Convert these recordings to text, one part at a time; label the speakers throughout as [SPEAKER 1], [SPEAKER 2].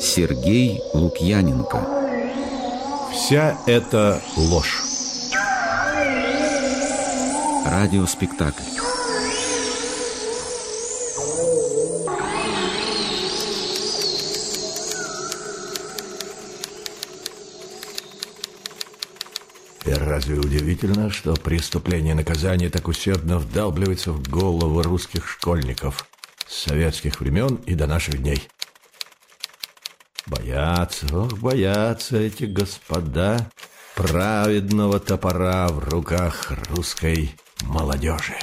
[SPEAKER 1] Сергей Лукьяненко
[SPEAKER 2] Вся эта ложь.
[SPEAKER 1] Радиоспектакль
[SPEAKER 2] разве удивительно, что преступление и наказание так усердно вдалбливается в головы русских школьников с советских времен и до наших дней? Боятся, ох, боятся эти господа праведного топора в руках русской молодежи.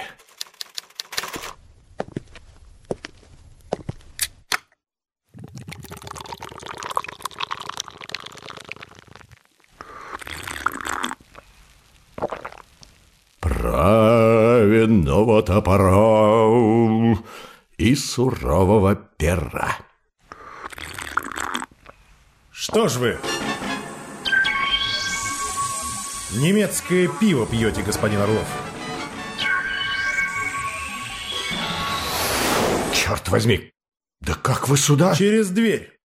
[SPEAKER 2] Праведного топора и сурового пера.
[SPEAKER 3] Что ж вы? Немецкое пиво пьете, господин Орлов.
[SPEAKER 2] Черт возьми! Да как вы сюда?
[SPEAKER 3] Через дверь.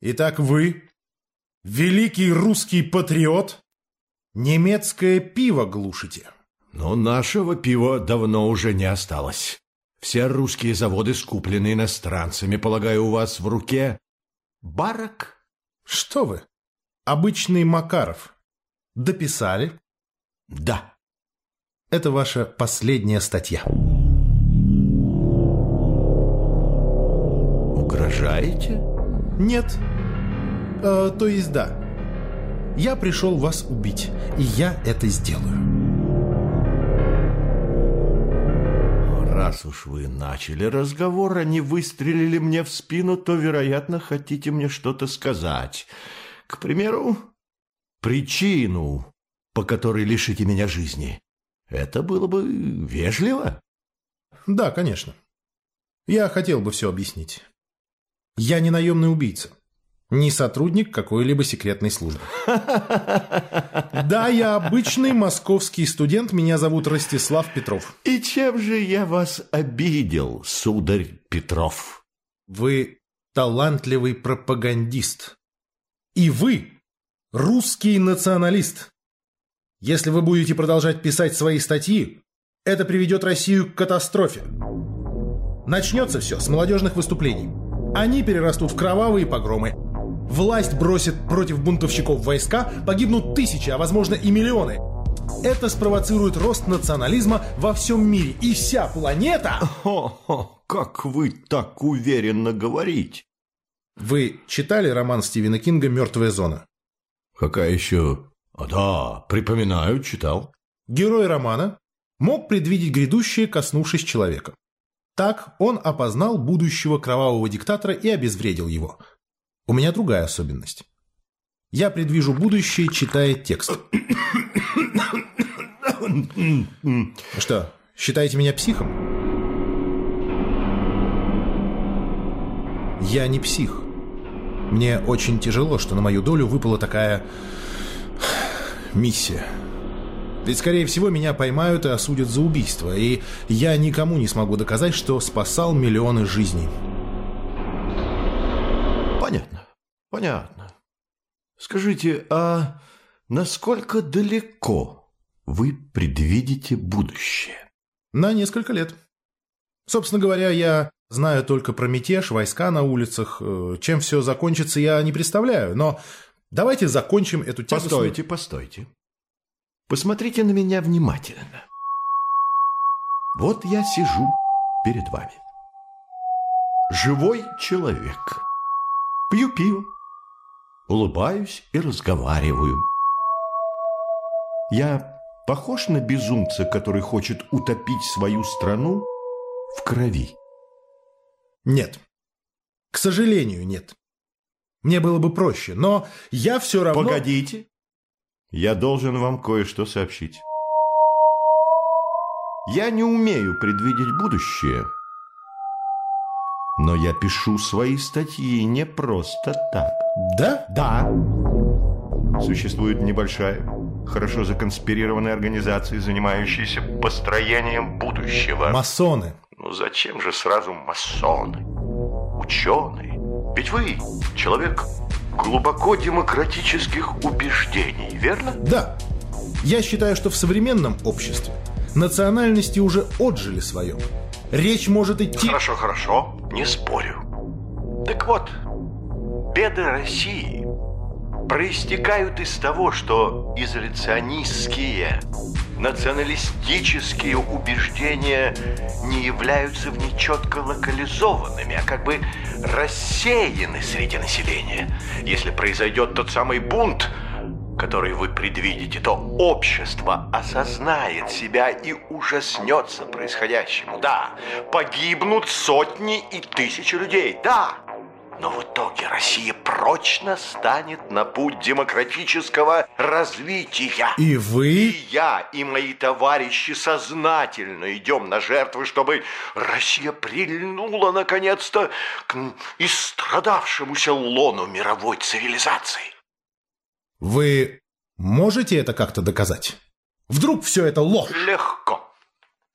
[SPEAKER 3] Итак, вы, великий русский патриот, немецкое пиво глушите.
[SPEAKER 2] Но нашего пива давно уже не осталось. Все русские заводы скуплены иностранцами. Полагаю, у вас в руке барок?
[SPEAKER 3] Что вы? Обычный Макаров. Дописали?
[SPEAKER 2] Да.
[SPEAKER 3] Это ваша последняя статья.
[SPEAKER 2] Угрожаете?
[SPEAKER 3] Нет. Э, то есть да. Я пришел вас убить, и я это сделаю.
[SPEAKER 2] Раз уж вы начали разговор, а не выстрелили мне в спину, то, вероятно, хотите мне что-то сказать. К примеру, причину, по которой лишите меня жизни. Это было бы вежливо.
[SPEAKER 3] Да, конечно. Я хотел бы все объяснить. Я не наемный убийца. Не сотрудник какой-либо секретной службы. Да, я обычный московский студент, меня зовут Ростислав Петров.
[SPEAKER 2] И чем же я вас обидел, сударь Петров?
[SPEAKER 3] Вы талантливый пропагандист. И вы русский националист. Если вы будете продолжать писать свои статьи, это приведет Россию к катастрофе. Начнется все с молодежных выступлений. Они перерастут в кровавые погромы, Власть бросит против бунтовщиков войска, погибнут тысячи, а возможно и миллионы. Это спровоцирует рост национализма во всем мире, и вся планета...
[SPEAKER 2] О, как вы так уверенно говорите?
[SPEAKER 3] Вы читали роман Стивена Кинга «Мертвая зона»?
[SPEAKER 2] Какая еще? А, да, припоминаю, читал.
[SPEAKER 3] Герой романа мог предвидеть грядущее, коснувшись человека. Так он опознал будущего кровавого диктатора и обезвредил его – у меня другая особенность. Я предвижу будущее, читая текст. Что, считаете меня психом? Я не псих. Мне очень тяжело, что на мою долю выпала такая миссия. Ведь, скорее всего, меня поймают и осудят за убийство, и я никому не смогу доказать, что спасал миллионы жизней.
[SPEAKER 2] Понятно. Понятно. Скажите, а насколько далеко вы предвидите будущее?
[SPEAKER 3] На несколько лет. Собственно говоря, я знаю только про мятеж, войска на улицах. Э, чем все закончится, я не представляю. Но давайте закончим эту тему.
[SPEAKER 2] Постойте, постойте. Посмотрите на меня внимательно. Вот я сижу перед вами. Живой человек. Пью пиво улыбаюсь и разговариваю. Я похож на безумца, который хочет утопить свою страну в крови?
[SPEAKER 3] Нет. К сожалению, нет. Мне было бы проще, но я все равно...
[SPEAKER 2] Погодите. Я должен вам кое-что сообщить. Я не умею предвидеть будущее, но я пишу свои статьи не просто так.
[SPEAKER 3] Да?
[SPEAKER 2] Да. Существует небольшая, хорошо законспирированная организация, занимающаяся построением будущего.
[SPEAKER 3] Масоны.
[SPEAKER 2] Ну зачем же сразу масоны, ученые? Ведь вы человек глубоко демократических убеждений, верно?
[SPEAKER 3] Да. Я считаю, что в современном обществе национальности уже отжили свое. Речь может идти...
[SPEAKER 2] Хорошо, хорошо, не спорю. Так вот, беды России проистекают из того, что изоляционистские, националистические убеждения не являются в нечетко локализованными, а как бы рассеяны среди населения. Если произойдет тот самый бунт, который вы предвидите, то общество осознает себя и ужаснется происходящему. Да, погибнут сотни и тысячи людей, да, но в итоге Россия прочно станет на путь демократического развития.
[SPEAKER 3] И вы...
[SPEAKER 2] И я, и мои товарищи сознательно идем на жертвы, чтобы Россия прильнула наконец-то к истрадавшемуся лону мировой цивилизации.
[SPEAKER 3] Вы можете это как-то доказать? Вдруг все это ложь?
[SPEAKER 2] Легко.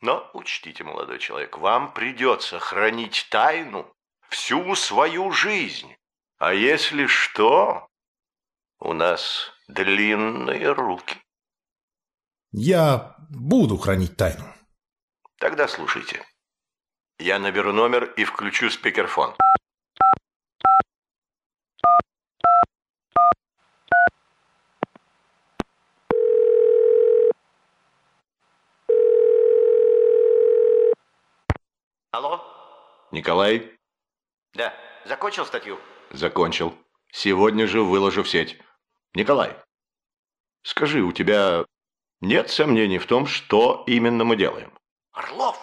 [SPEAKER 2] Но учтите, молодой человек, вам придется хранить тайну всю свою жизнь. А если что, у нас длинные руки.
[SPEAKER 3] Я буду хранить тайну.
[SPEAKER 2] Тогда слушайте. Я наберу номер и включу спикерфон. Алло? Николай? Да. Закончил статью? Закончил. Сегодня же выложу в сеть. Николай, скажи, у тебя нет сомнений в том, что именно мы делаем? Орлов,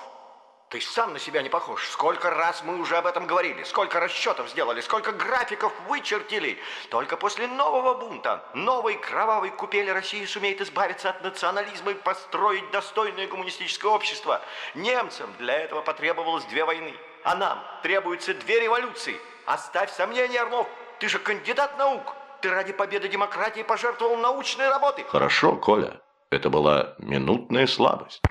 [SPEAKER 2] ты сам на себя не похож. Сколько раз мы уже об этом говорили, сколько расчетов сделали, сколько графиков вычертили. Только после нового бунта, новой кровавой купели России сумеет избавиться от национализма и построить достойное коммунистическое общество. Немцам для этого потребовалось две войны. А нам требуется две революции. Оставь сомнения, Орлов. Ты же кандидат наук. Ты ради победы демократии пожертвовал научной работой. Хорошо, Коля. Это была минутная слабость.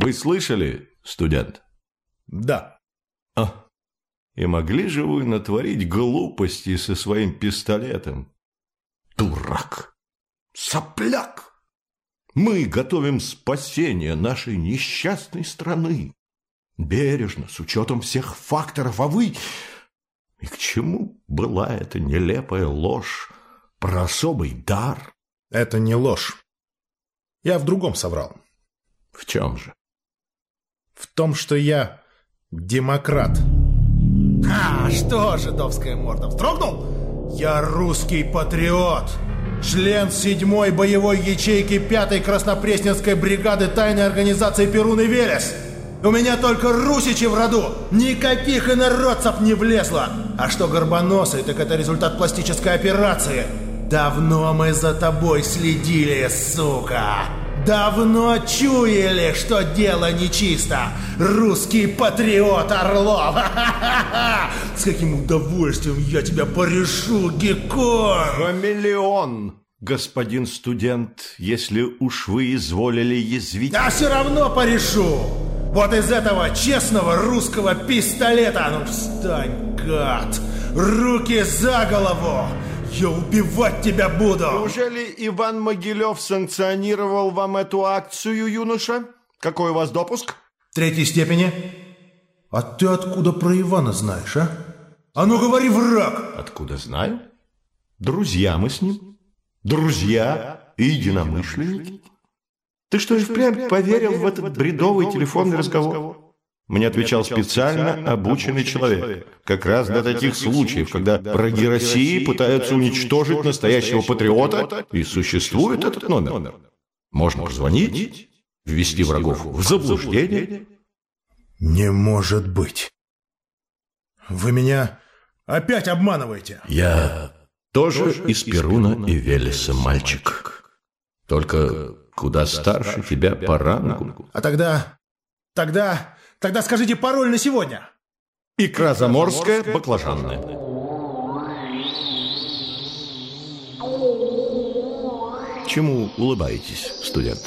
[SPEAKER 2] Вы слышали, студент?
[SPEAKER 3] Да.
[SPEAKER 2] А, и могли же вы натворить глупости со своим пистолетом? Дурак! Сопляк! Мы готовим спасение нашей несчастной страны. Бережно, с учетом всех факторов, а вы... И к чему была эта нелепая ложь про особый дар?
[SPEAKER 3] Это не ложь. Я в другом соврал.
[SPEAKER 2] В чем же?
[SPEAKER 3] В том, что я демократ. А, что, жидовская морда, вздрогнул? Я русский патриот. Член седьмой боевой ячейки пятой Краснопресненской бригады тайной организации Перун и Велес. У меня только русичи в роду. Никаких инородцев не влезло. А что горбоносый, так это результат пластической операции. Давно мы за тобой следили, сука. Давно чуяли, что дело нечисто. Русский патриот Орлов. С каким удовольствием я тебя порешу, Геккон.
[SPEAKER 2] Хамелеон, господин студент, если уж вы изволили язвить...
[SPEAKER 3] Я все равно порешу. Вот из этого честного русского пистолета. Ну встань, гад. Руки за голову. Я убивать тебя буду!
[SPEAKER 2] Неужели Иван Могилев санкционировал вам эту акцию, юноша? Какой у вас допуск?
[SPEAKER 3] Третьей степени. А ты откуда про Ивана знаешь, а? А ну говори, враг!
[SPEAKER 2] Откуда знаю? Друзья мы с ним. Друзья и единомышленники. Ты что, и впрямь поверил в этот бредовый телефонный разговор? Мне отвечал специально обученный человек, как раз для таких случаев, когда враги России пытаются уничтожить настоящего патриота, и существует этот номер. Можно позвонить, ввести врагов в заблуждение.
[SPEAKER 3] Не может быть. Вы меня опять обманываете.
[SPEAKER 2] Я тоже из Перуна и Велеса, мальчик. Только куда старше тебя по рангу.
[SPEAKER 3] А тогда... Тогда... Тогда скажите пароль на сегодня.
[SPEAKER 2] Икра заморская, баклажанная. Чему улыбаетесь, студент?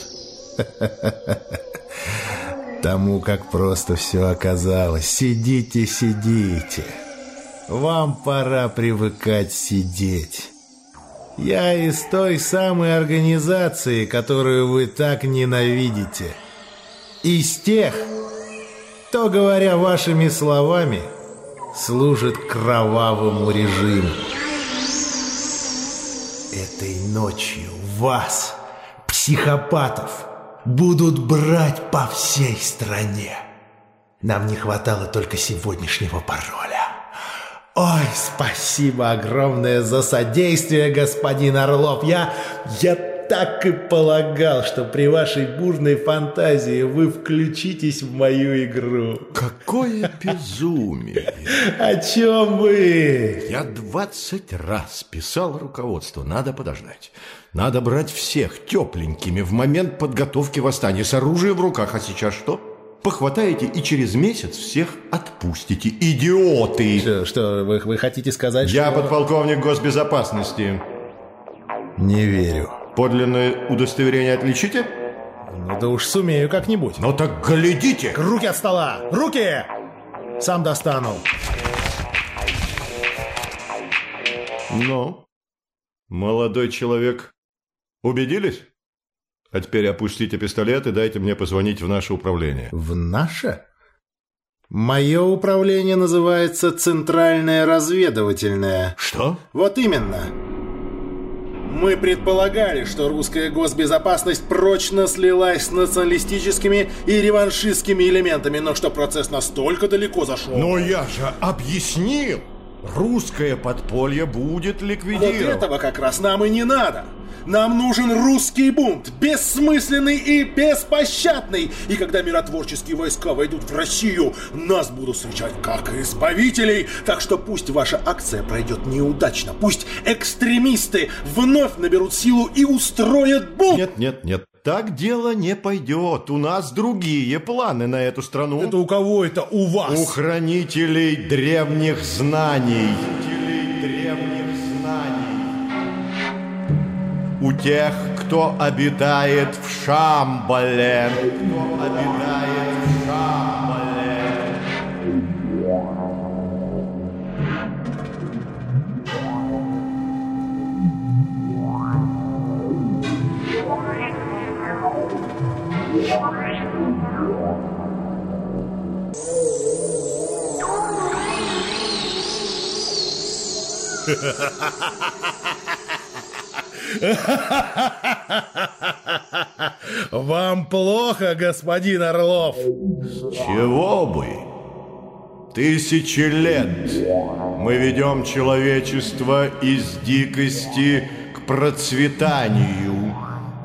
[SPEAKER 3] Тому, как просто все оказалось. Сидите, сидите. Вам пора привыкать сидеть. Я из той самой организации, которую вы так ненавидите. Из тех, кто, говоря вашими словами, служит кровавому режиму. Этой ночью вас, психопатов, будут брать по всей стране. Нам не хватало только сегодняшнего пароля. Ой, спасибо огромное за содействие, господин Орлов. Я, я так и полагал, что при вашей бурной фантазии вы включитесь в мою игру.
[SPEAKER 2] Какое безумие!
[SPEAKER 3] О чем вы?
[SPEAKER 2] Я двадцать раз писал руководству. Надо подождать. Надо брать всех тепленькими в момент подготовки восстания с оружием в руках. А сейчас что? Похватаете и через месяц всех отпустите. Идиоты!
[SPEAKER 3] Что, что вы, вы хотите сказать,
[SPEAKER 2] Я
[SPEAKER 3] что...
[SPEAKER 2] подполковник госбезопасности.
[SPEAKER 3] Не верю.
[SPEAKER 2] Подлинное удостоверение отличите?
[SPEAKER 3] Ну да уж сумею как-нибудь.
[SPEAKER 2] Ну так глядите!
[SPEAKER 3] Руки от стола! Руки! Сам достану.
[SPEAKER 2] Ну, молодой человек, убедились? А теперь опустите пистолет и дайте мне позвонить в наше управление.
[SPEAKER 3] В наше? Мое управление называется Центральное разведывательное.
[SPEAKER 2] Что?
[SPEAKER 3] Вот именно. Мы предполагали, что русская госбезопасность прочно слилась с националистическими и реваншистскими элементами, но что процесс настолько далеко зашел.
[SPEAKER 2] Но я же объяснил! Русское подполье будет
[SPEAKER 3] Вот
[SPEAKER 2] ликвидировано.
[SPEAKER 3] этого как раз нам и не надо. Нам нужен русский бунт, бессмысленный и беспощадный. И когда миротворческие войска войдут в Россию, нас будут встречать как избавителей. Так что пусть ваша акция пройдет неудачно. Пусть экстремисты вновь наберут силу и устроят бунт.
[SPEAKER 2] Нет, нет, нет. Так дело не пойдет. У нас другие планы на эту страну.
[SPEAKER 3] Это у кого это? У вас?
[SPEAKER 2] У хранителей древних знаний. древних знаний. У тех, кто обитает в Шамбале. Кто обитает в Шамбале.
[SPEAKER 3] Вам плохо, господин Орлов?
[SPEAKER 2] Чего бы? Тысячи лет мы ведем человечество из дикости к процветанию.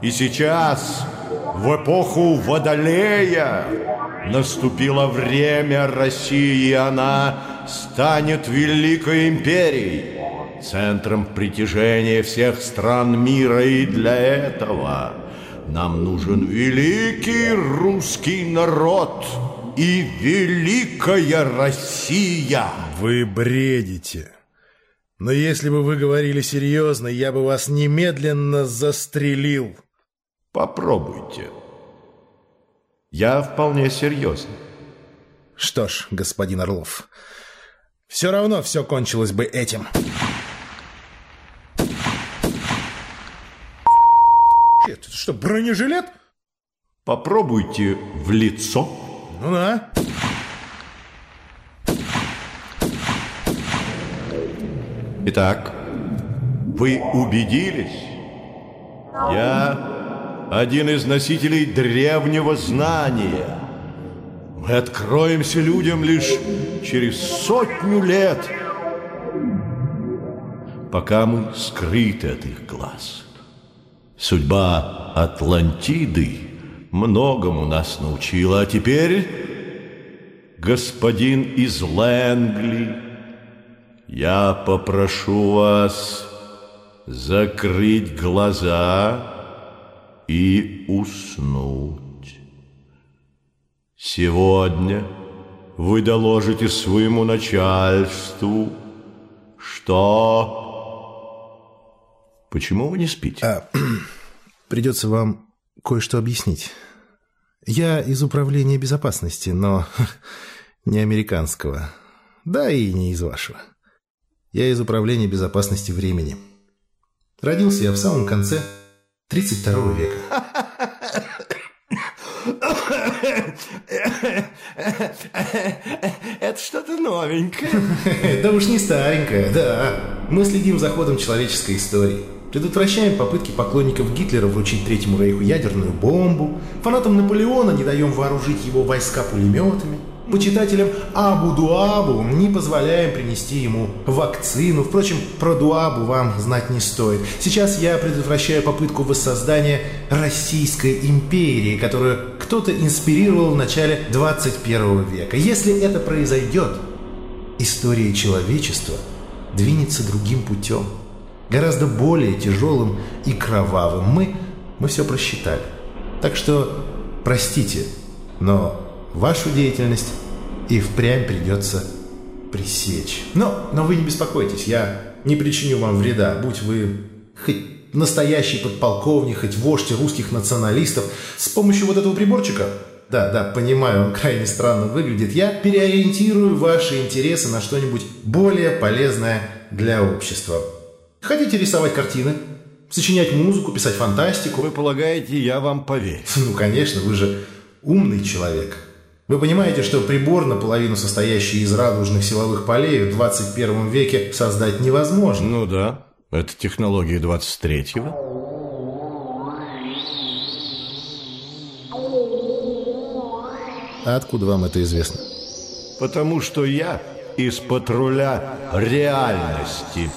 [SPEAKER 2] И сейчас, в эпоху Водолея, наступило время России, и она станет великой империей, центром притяжения всех стран мира. И для этого нам нужен великий русский народ и великая Россия.
[SPEAKER 3] Вы бредите. Но если бы вы говорили серьезно, я бы вас немедленно застрелил.
[SPEAKER 2] Попробуйте. Я вполне серьезно.
[SPEAKER 3] Что ж, господин Орлов, все равно все кончилось бы этим. Это что, бронежилет?
[SPEAKER 2] Попробуйте в лицо.
[SPEAKER 3] Ну на.
[SPEAKER 2] Итак, вы убедились? Я один из носителей древнего знания. Мы откроемся людям лишь через сотню лет, пока мы скрыты от их глаз. Судьба Атлантиды многому нас научила, а теперь, господин из Лэнгли, я попрошу вас закрыть глаза и уснуть. Сегодня вы доложите своему начальству, что... Почему вы не спите?
[SPEAKER 3] Придется вам кое-что объяснить. Я из управления безопасности, но не американского. Да и не из вашего. Я из управления безопасности времени. Родился я в самом конце 32 века.
[SPEAKER 2] Это что-то новенькое.
[SPEAKER 3] Да уж не старенькое, да. Мы следим за ходом человеческой истории. Предотвращаем попытки поклонников Гитлера вручить Третьему Рейху ядерную бомбу. Фанатам Наполеона не даем вооружить его войска пулеметами. Почитателям Абу-Дуабу не позволяем принести ему вакцину. Впрочем, про Дуабу вам знать не стоит. Сейчас я предотвращаю попытку воссоздания Российской империи, которую кто-то инспирировал в начале 21 века. Если это произойдет, история человечества двинется другим путем. Гораздо более тяжелым и кровавым. Мы, мы все просчитали. Так что простите, но вашу деятельность и впрямь придется пресечь. Но, но вы не беспокойтесь, я не причиню вам вреда, будь вы хоть настоящий подполковник, хоть вождь русских националистов. С помощью вот этого приборчика, да, да, понимаю, он крайне странно выглядит, я переориентирую ваши интересы на что-нибудь более полезное для общества. Хотите рисовать картины? Сочинять музыку, писать фантастику?
[SPEAKER 2] Вы полагаете, я вам поверю?
[SPEAKER 3] Ну, конечно, вы же умный человек. Вы понимаете, что прибор, наполовину состоящий из радужных силовых полей, в 21 веке создать невозможно?
[SPEAKER 2] Ну да, это технологии 23-го.
[SPEAKER 3] А откуда вам это известно?
[SPEAKER 2] Потому что я из патруля реальности.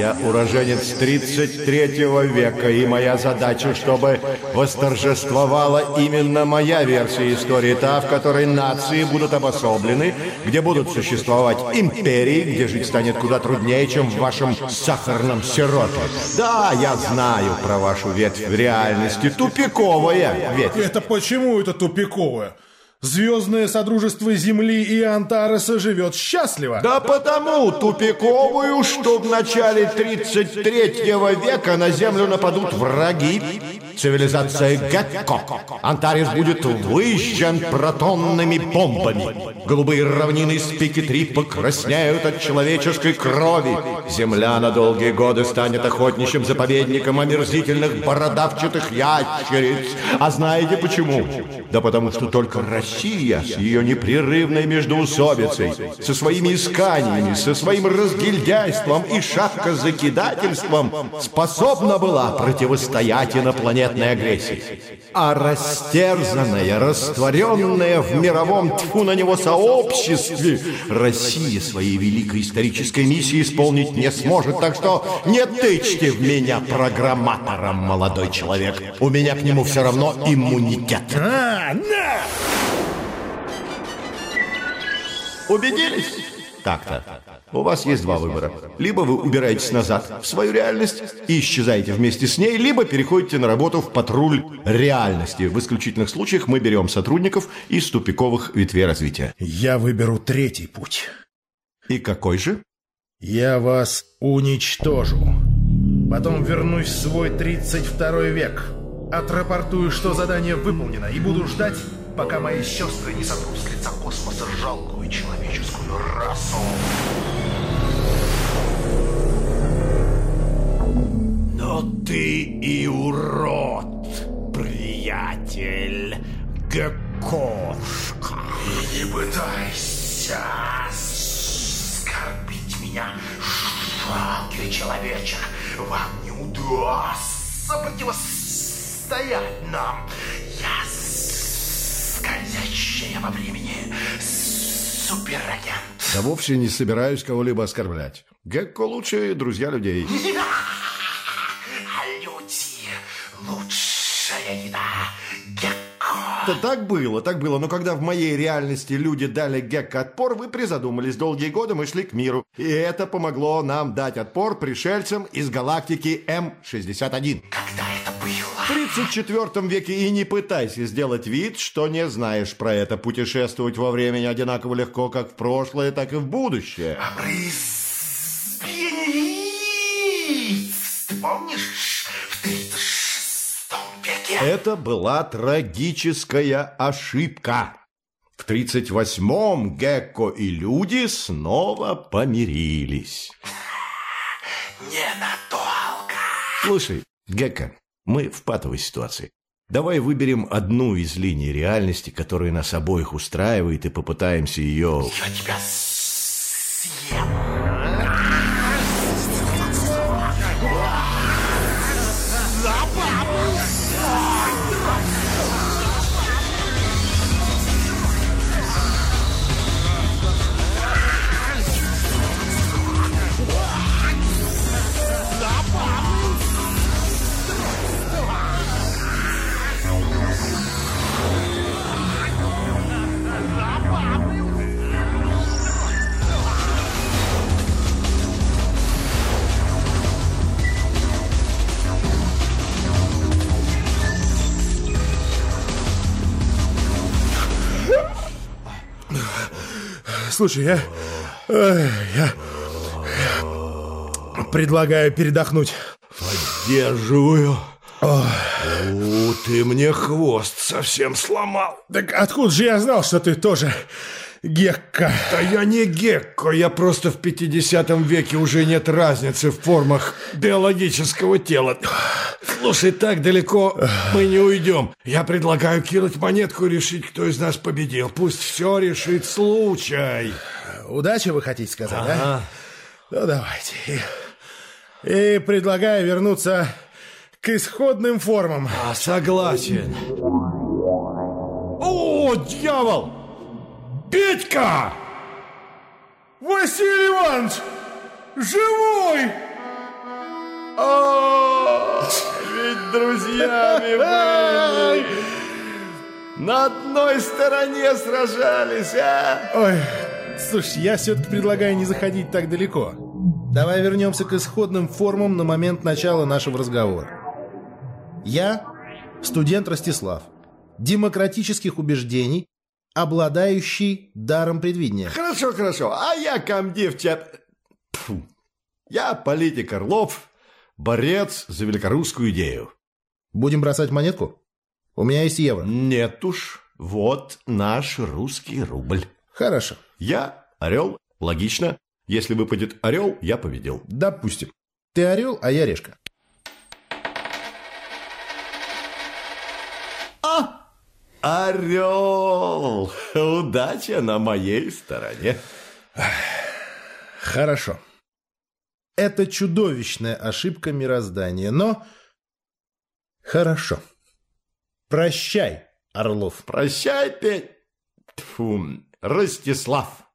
[SPEAKER 2] Я уроженец 33 века, и моя задача, чтобы восторжествовала именно моя версия истории, та, в которой нации будут обособлены, где будут существовать империи, где жить станет куда труднее, чем в вашем сахарном сиропе. Да, я знаю про вашу ветвь реальности, тупиковая ветвь.
[SPEAKER 3] Это почему это тупиковое? Звездное Содружество Земли и Антареса живет счастливо.
[SPEAKER 2] Да потому тупиковую, что в начале 33 века на Землю нападут враги. Цивилизация Гекко. Антарес будет выжжен протонными бомбами. Голубые равнины Спики-3 покрасняют от человеческой крови. Земля на долгие годы станет охотничьим заповедником омерзительных бородавчатых ящериц. А знаете почему? Да потому что только Россия с ее непрерывной междоусобицей, со своими исканиями, со своим разгильдяйством и шапкозакидательством способна была противостоять инопланетной агрессии. А растерзанная, растворенная в мировом тьфу на него сообществе, Россия своей великой исторической миссии исполнить не сможет. Так что не тычьте в меня программатором, молодой человек. У меня к нему все равно иммунитет.
[SPEAKER 3] А, на!
[SPEAKER 2] Убедились? Так-то. У вас есть два выбора. Либо вы убираетесь назад в свою реальность и исчезаете вместе с ней, либо переходите на работу в патруль реальности. В исключительных случаях мы берем сотрудников из тупиковых ветвей развития.
[SPEAKER 3] Я выберу третий путь.
[SPEAKER 2] И какой же?
[SPEAKER 3] Я вас уничтожу. Потом вернусь в свой 32 век. Отрапортую, что задание выполнено, и буду ждать, пока мои сестры не сотрут с лица космоса жалкую человеческую расу.
[SPEAKER 2] Но ты и урод, приятель Геккошка.
[SPEAKER 3] И не пытайся оскорбить меня, жалкий человечек. Вам не удастся противостоять
[SPEAKER 2] Да вовсе не собираюсь кого-либо оскорблять. Гекко лучшие друзья людей.
[SPEAKER 3] Люди — лучшая еда. Гекко.
[SPEAKER 2] Так было, так было. Но когда в моей реальности люди дали Гекко отпор, вы призадумались. Долгие годы мы шли к миру. И это помогло нам дать отпор пришельцам из галактики М-61.
[SPEAKER 3] Когда
[SPEAKER 2] 34 веке и не пытайся сделать вид, что не знаешь про это. Путешествовать во времени одинаково легко как в прошлое, так и в будущее. Это была трагическая ошибка. В 38-м Гекко и люди снова помирились.
[SPEAKER 4] Не на то,
[SPEAKER 2] Слушай, Гекко, мы в патовой ситуации. Давай выберем одну из линий реальности, которая нас обоих устраивает, и попытаемся ее...
[SPEAKER 4] Я тебя съем.
[SPEAKER 3] Слушай, я... э, Я... Предлагаю передохнуть.
[SPEAKER 2] Поддерживаю. О, ты мне хвост совсем сломал.
[SPEAKER 3] Так откуда же я знал, что ты тоже гекка?
[SPEAKER 2] Да я не гекко, я просто в 50 веке уже нет разницы в формах биологического тела. Слушай, так далеко мы не уйдем. Я предлагаю кинуть монетку и решить, кто из нас победил. Пусть все решит случай.
[SPEAKER 3] Удачи вы хотите сказать, да?
[SPEAKER 2] Ага.
[SPEAKER 3] Ну, давайте. И, и предлагаю вернуться к исходным формам.
[SPEAKER 2] А, согласен. О, дьявол! Петька!
[SPEAKER 3] Василий Иванович! Живой!
[SPEAKER 2] О, ведь друзьями были. На одной стороне сражались, а?
[SPEAKER 3] Ой, слушай, я все-таки предлагаю не заходить так далеко. Давай вернемся к исходным формам на момент начала нашего разговора. Я студент Ростислав, демократических убеждений, обладающий даром предвидения.
[SPEAKER 2] Хорошо, хорошо. А я комдив чат... Тьфу. Я политик Орлов, борец за великорусскую идею.
[SPEAKER 3] Будем бросать монетку? У меня есть евро.
[SPEAKER 2] Нет уж, вот наш русский рубль.
[SPEAKER 3] Хорошо.
[SPEAKER 2] Я орел, логично. Если выпадет орел, я победил.
[SPEAKER 3] Допустим. Ты орел, а я решка.
[SPEAKER 2] Орел! Удача на моей стороне.
[SPEAKER 3] Хорошо. Это чудовищная ошибка мироздания, но... Хорошо. Прощай, Орлов.
[SPEAKER 2] Прощай, Петь. Тьфу, Ростислав.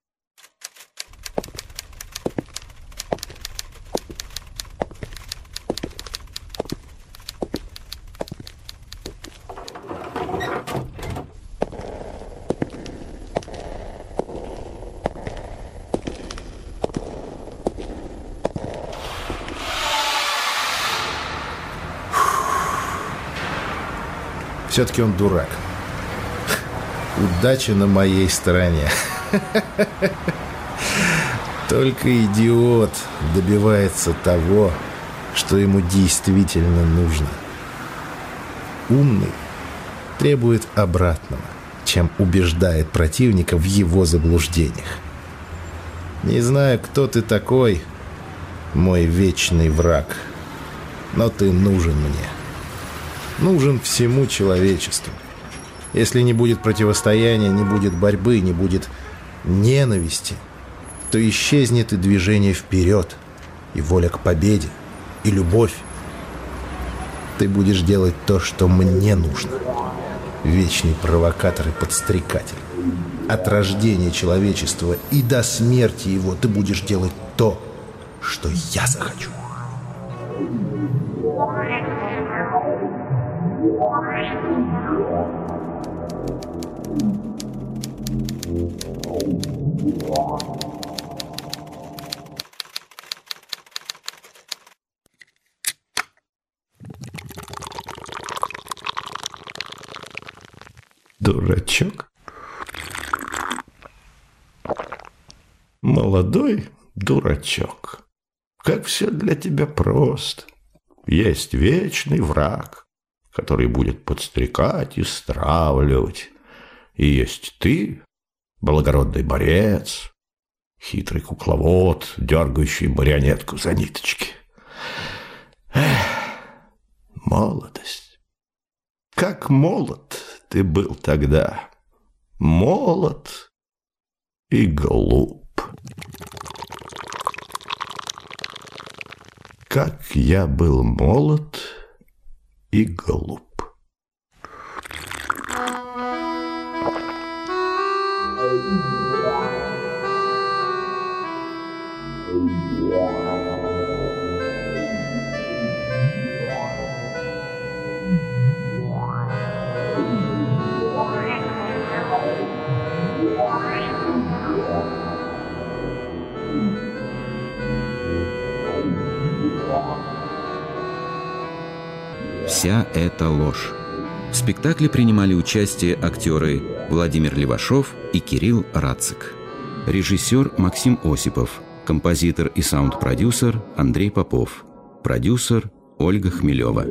[SPEAKER 3] Все-таки он дурак. Удача на моей стороне. Только идиот добивается того, что ему действительно нужно. Умный требует обратного, чем убеждает противника в его заблуждениях. Не знаю, кто ты такой, мой вечный враг, но ты нужен мне. Нужен всему человечеству. Если не будет противостояния, не будет борьбы, не будет ненависти, то исчезнет и движение вперед, и воля к победе, и любовь. Ты будешь делать то, что мне нужно. Вечный провокатор и подстрекатель. От рождения человечества и до смерти его ты будешь делать то, что я захочу.
[SPEAKER 2] Дурачок. Молодой дурачок. Как все для тебя просто. Есть вечный враг. который будет подстрекать и стравливать. И есть ты, благородный борец, хитрый кукловод, дергающий марионетку за ниточки. Эх, молодость. Как молод ты был тогда. Молод и глуп. Как я был молод и глуп.
[SPEAKER 1] Эта ложь. В спектакле принимали участие актеры Владимир Левашов и Кирилл Рацик. Режиссер Максим Осипов, композитор и саунд-продюсер Андрей Попов, продюсер Ольга Хмелева.